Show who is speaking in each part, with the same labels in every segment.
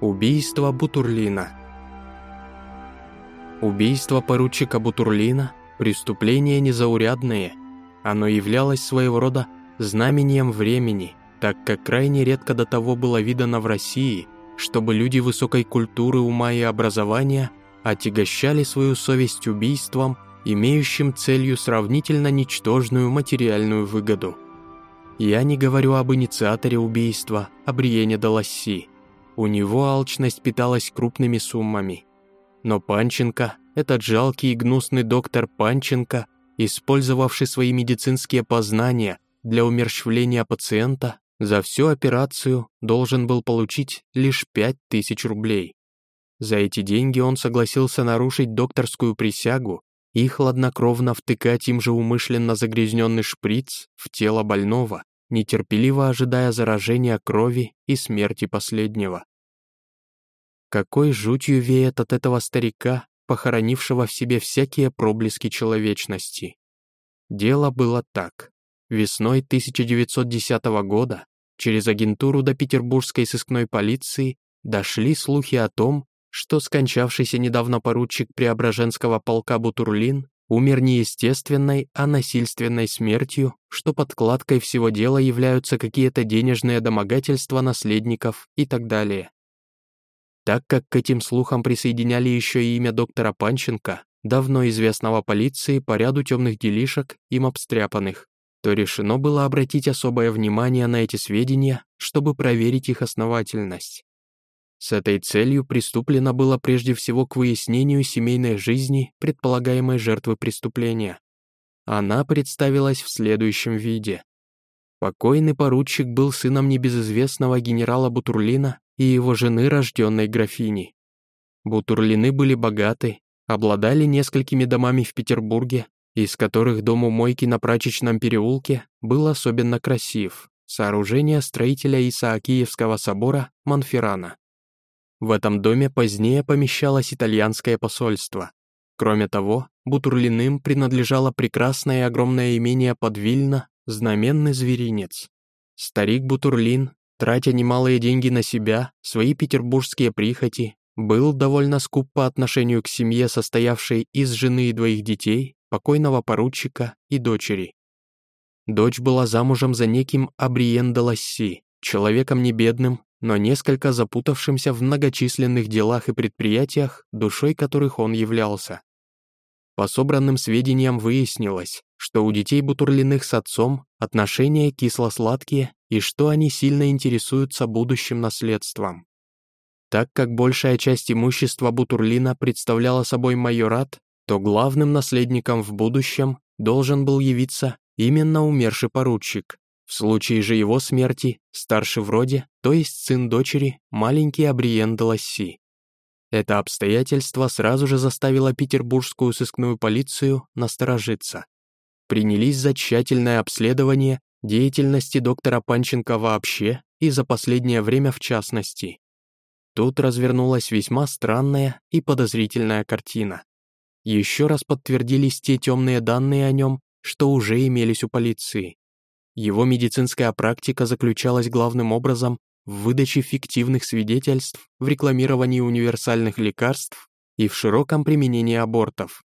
Speaker 1: Убийство Бутурлина Убийство поручика Бутурлина – преступление незаурядное. Оно являлось своего рода знамением времени, так как крайне редко до того было видано в России, чтобы люди высокой культуры, ума и образования отягощали свою совесть убийством, имеющим целью сравнительно ничтожную материальную выгоду. Я не говорю об инициаторе убийства, о Бриене Даласси. У него алчность питалась крупными суммами. Но Панченко, этот жалкий и гнусный доктор Панченко, использовавший свои медицинские познания для умерщвления пациента, за всю операцию должен был получить лишь 5000 рублей. За эти деньги он согласился нарушить докторскую присягу и хладнокровно втыкать им же умышленно загрязненный шприц в тело больного, нетерпеливо ожидая заражения крови и смерти последнего. Какой жутью веет от этого старика, похоронившего в себе всякие проблески человечности. Дело было так. Весной 1910 года через агентуру до петербургской сыскной полиции дошли слухи о том, что скончавшийся недавно поручик Преображенского полка Бутурлин умер не естественной, а насильственной смертью, что подкладкой всего дела являются какие-то денежные домогательства наследников и так далее. Так как к этим слухам присоединяли еще и имя доктора Панченко, давно известного полиции по ряду темных делишек, им обстряпанных, то решено было обратить особое внимание на эти сведения, чтобы проверить их основательность. С этой целью приступлено было прежде всего к выяснению семейной жизни предполагаемой жертвы преступления. Она представилась в следующем виде. Покойный поручик был сыном небезызвестного генерала Бутурлина и его жены, рожденной графини. Бутурлины были богаты, обладали несколькими домами в Петербурге, из которых дом у мойки на прачечном переулке был особенно красив, сооружение строителя Исаакиевского собора Монферрана. В этом доме позднее помещалось итальянское посольство. Кроме того, Бутурлиным принадлежало прекрасное и огромное имение под Вильно, знаменный зверинец. Старик Бутурлин, тратя немалые деньги на себя, свои петербургские прихоти, был довольно скуп по отношению к семье, состоявшей из жены и двоих детей, покойного поручика и дочери. Дочь была замужем за неким Абриен де Ласси, человеком небедным, но несколько запутавшимся в многочисленных делах и предприятиях, душой которых он являлся. По собранным сведениям выяснилось, что у детей Бутурлиных с отцом отношения кисло-сладкие и что они сильно интересуются будущим наследством. Так как большая часть имущества Бутурлина представляла собой майорат, то главным наследником в будущем должен был явиться именно умерший поручик, в случае же его смерти, старший в роде, то есть сын дочери, маленький Абриен де Ласси. Это обстоятельство сразу же заставило петербургскую сыскную полицию насторожиться. Принялись за тщательное обследование деятельности доктора Панченко вообще и за последнее время в частности. Тут развернулась весьма странная и подозрительная картина. Еще раз подтвердились те темные данные о нем, что уже имелись у полиции. Его медицинская практика заключалась главным образом в выдаче фиктивных свидетельств, в рекламировании универсальных лекарств и в широком применении абортов.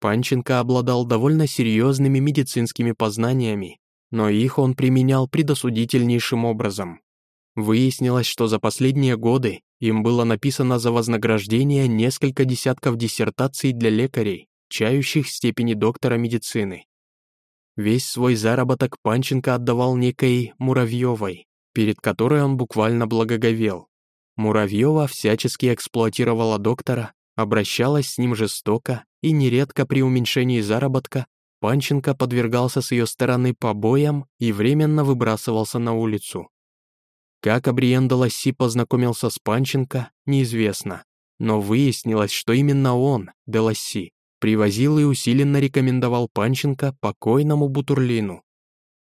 Speaker 1: Панченко обладал довольно серьезными медицинскими познаниями, но их он применял предосудительнейшим образом. Выяснилось, что за последние годы им было написано за вознаграждение несколько десятков диссертаций для лекарей, чающих степени доктора медицины. Весь свой заработок Панченко отдавал некой Муравьевой, перед которой он буквально благоговел. Муравьева всячески эксплуатировала доктора, обращалась с ним жестоко, и нередко при уменьшении заработка Панченко подвергался с ее стороны побоям и временно выбрасывался на улицу. Как Абриен Ласси познакомился с Панченко, неизвестно, но выяснилось, что именно он, Деласси, привозил и усиленно рекомендовал Панченко покойному Бутурлину.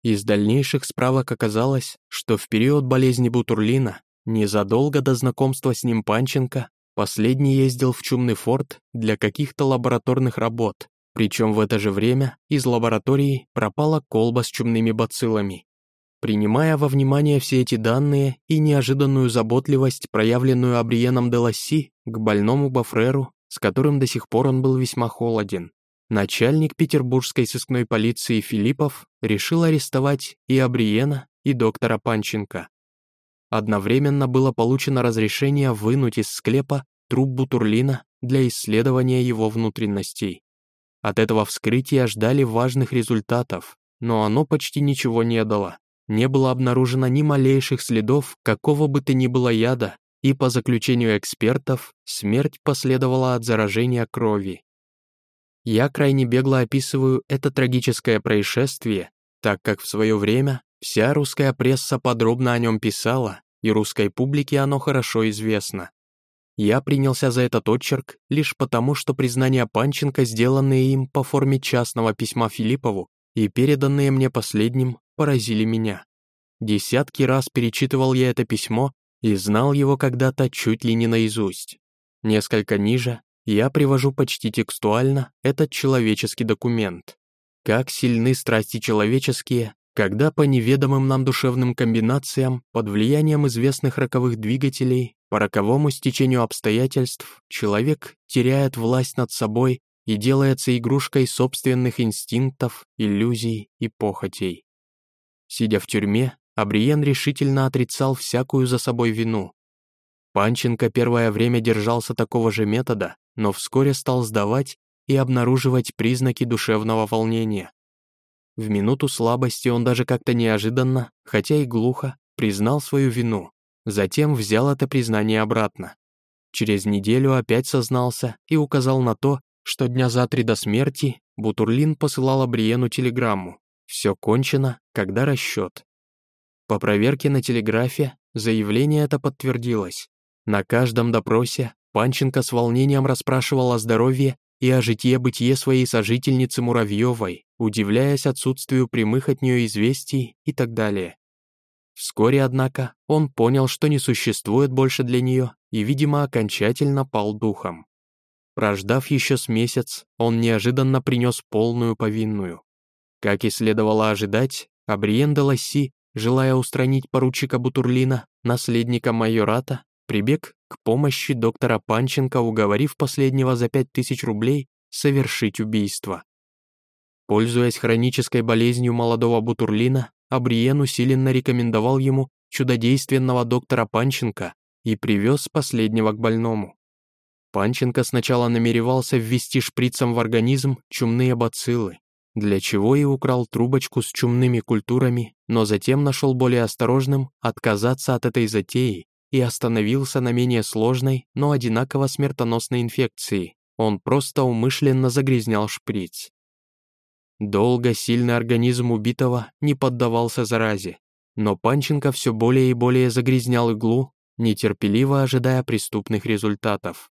Speaker 1: Из дальнейших справок оказалось, что в период болезни Бутурлина, незадолго до знакомства с ним Панченко, последний ездил в Чумный форт для каких-то лабораторных работ, причем в это же время из лаборатории пропала колба с чумными бациллами. Принимая во внимание все эти данные и неожиданную заботливость, проявленную Абриеном де Ласси к больному Бафреру, с которым до сих пор он был весьма холоден, начальник петербургской сыскной полиции Филиппов решил арестовать и Абриена, и доктора Панченко. Одновременно было получено разрешение вынуть из склепа труп Бутурлина для исследования его внутренностей. От этого вскрытия ждали важных результатов, но оно почти ничего не дало не было обнаружено ни малейших следов какого бы то ни было яда, и по заключению экспертов, смерть последовала от заражения крови. Я крайне бегло описываю это трагическое происшествие, так как в свое время вся русская пресса подробно о нем писала, и русской публике оно хорошо известно. Я принялся за этот отчерк лишь потому, что признания Панченко, сделанные им по форме частного письма Филиппову и переданные мне последним, поразили меня. Десятки раз перечитывал я это письмо и знал его когда-то чуть ли не наизусть. Несколько ниже я привожу почти текстуально этот человеческий документ. Как сильны страсти человеческие, когда по неведомым нам душевным комбинациям, под влиянием известных роковых двигателей, по роковому стечению обстоятельств, человек теряет власть над собой и делается игрушкой собственных инстинктов, иллюзий и похотей. Сидя в тюрьме, Абриен решительно отрицал всякую за собой вину. Панченко первое время держался такого же метода, но вскоре стал сдавать и обнаруживать признаки душевного волнения. В минуту слабости он даже как-то неожиданно, хотя и глухо, признал свою вину, затем взял это признание обратно. Через неделю опять сознался и указал на то, что дня за три до смерти Бутурлин посылал Абриену телеграмму. Все кончено, когда расчет. По проверке на телеграфе заявление это подтвердилось. На каждом допросе Панченко с волнением расспрашивал о здоровье и о житье-бытие своей сожительницы Муравьевой, удивляясь отсутствию прямых от нее известий и так далее. Вскоре, однако, он понял, что не существует больше для нее и, видимо, окончательно пал духом. Прождав еще с месяц, он неожиданно принес полную повинную. Как и следовало ожидать, Абриен де Ласси, желая устранить поручика Бутурлина, наследника майората, прибег к помощи доктора Панченко, уговорив последнего за пять тысяч рублей совершить убийство. Пользуясь хронической болезнью молодого Бутурлина, Абриен усиленно рекомендовал ему чудодейственного доктора Панченко и привез последнего к больному. Панченко сначала намеревался ввести шприцем в организм чумные бациллы, для чего и украл трубочку с чумными культурами, но затем нашел более осторожным отказаться от этой затеи и остановился на менее сложной, но одинаково смертоносной инфекции. Он просто умышленно загрязнял шприц. Долго сильный организм убитого не поддавался заразе, но Панченко все более и более загрязнял иглу, нетерпеливо ожидая преступных результатов.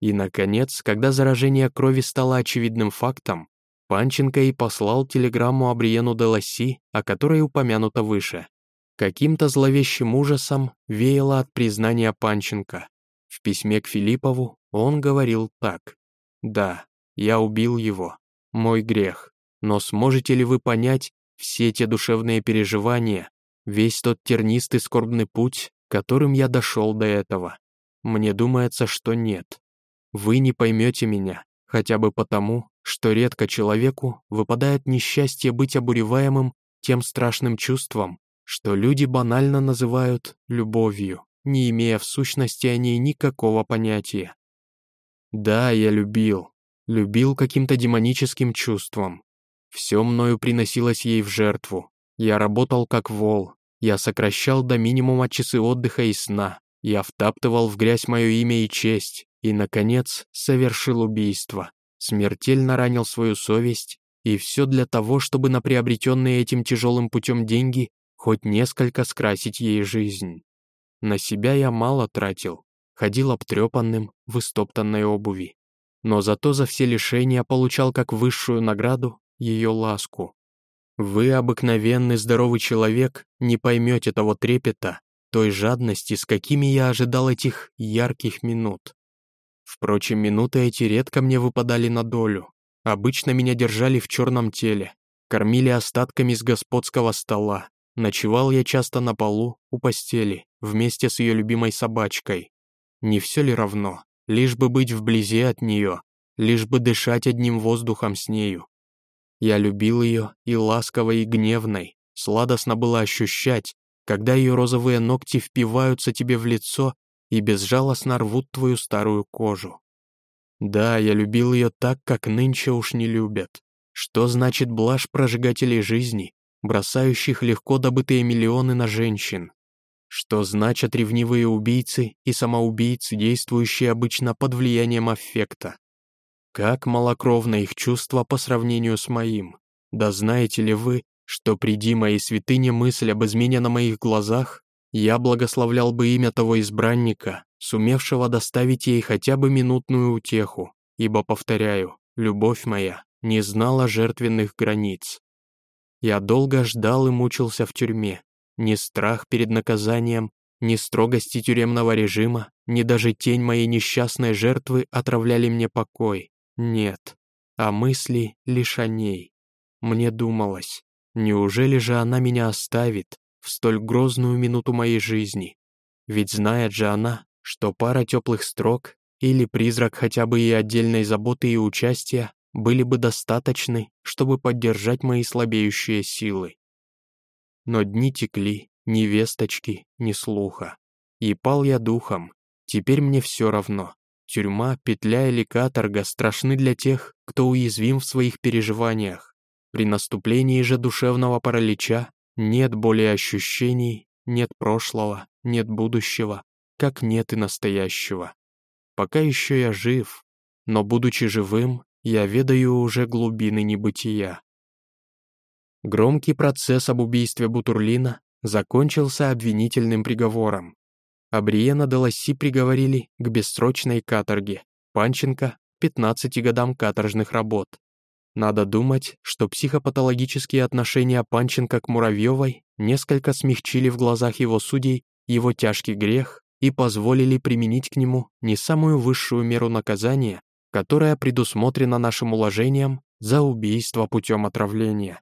Speaker 1: И, наконец, когда заражение крови стало очевидным фактом, Панченко и послал телеграмму Абриену де Ласси, о которой упомянуто выше. Каким-то зловещим ужасом веяло от признания Панченко. В письме к Филиппову он говорил так. «Да, я убил его. Мой грех. Но сможете ли вы понять все те душевные переживания, весь тот тернистый скорбный путь, которым я дошел до этого? Мне думается, что нет. Вы не поймете меня, хотя бы потому, что редко человеку выпадает несчастье быть обуреваемым тем страшным чувством, что люди банально называют любовью, не имея в сущности о ней никакого понятия. Да, я любил, любил каким-то демоническим чувством. Все мною приносилось ей в жертву. Я работал как вол, я сокращал до минимума часы отдыха и сна, я втаптывал в грязь мое имя и честь, и, наконец, совершил убийство смертельно ранил свою совесть, и все для того, чтобы на приобретенные этим тяжелым путем деньги хоть несколько скрасить ей жизнь. На себя я мало тратил, ходил обтрепанным в истоптанной обуви. Но зато за все лишения получал как высшую награду ее ласку. Вы, обыкновенный здоровый человек, не поймете того трепета, той жадности, с какими я ожидал этих ярких минут. Впрочем, минуты эти редко мне выпадали на долю. Обычно меня держали в черном теле, кормили остатками с господского стола, Ночевал я часто на полу, у постели, вместе с ее любимой собачкой. Не все ли равно, лишь бы быть вблизи от нее, лишь бы дышать одним воздухом с нею. Я любил ее и ласковой, и гневной, сладостно было ощущать, когда ее розовые ногти впиваются тебе в лицо и безжалостно рвут твою старую кожу. Да, я любил ее так, как нынче уж не любят. Что значит блажь прожигателей жизни, бросающих легко добытые миллионы на женщин. Что значат ревнивые убийцы и самоубийцы, действующие обычно под влиянием аффекта. Как малокровно их чувства по сравнению с моим. Да знаете ли вы, что приди моей святыне мысль об измене на моих глазах, я благословлял бы имя того избранника, сумевшего доставить ей хотя бы минутную утеху, ибо, повторяю, любовь моя не знала жертвенных границ. Я долго ждал и мучился в тюрьме. Ни страх перед наказанием, ни строгости тюремного режима, ни даже тень моей несчастной жертвы отравляли мне покой. Нет, а мысли лишь о ней. Мне думалось, неужели же она меня оставит в столь грозную минуту моей жизни? Ведь знает же она, что пара теплых строк или призрак хотя бы и отдельной заботы и участия были бы достаточны, чтобы поддержать мои слабеющие силы. Но дни текли, ни весточки, ни слуха. И пал я духом. Теперь мне все равно. Тюрьма, петля или каторга страшны для тех, кто уязвим в своих переживаниях. При наступлении же душевного паралича нет более ощущений, нет прошлого, нет будущего, как нет и настоящего. Пока еще я жив, но, будучи живым, я ведаю уже глубины небытия. Громкий процесс об убийстве Бутурлина закончился обвинительным приговором. Абриена де Ласси приговорили к бессрочной каторге, Панченко — 15 годам каторжных работ. Надо думать, что психопатологические отношения Панченко к Муравьевой несколько смягчили в глазах его судей его тяжкий грех и позволили применить к нему не самую высшую меру наказания, которая предусмотрена нашим уложением за убийство путем отравления.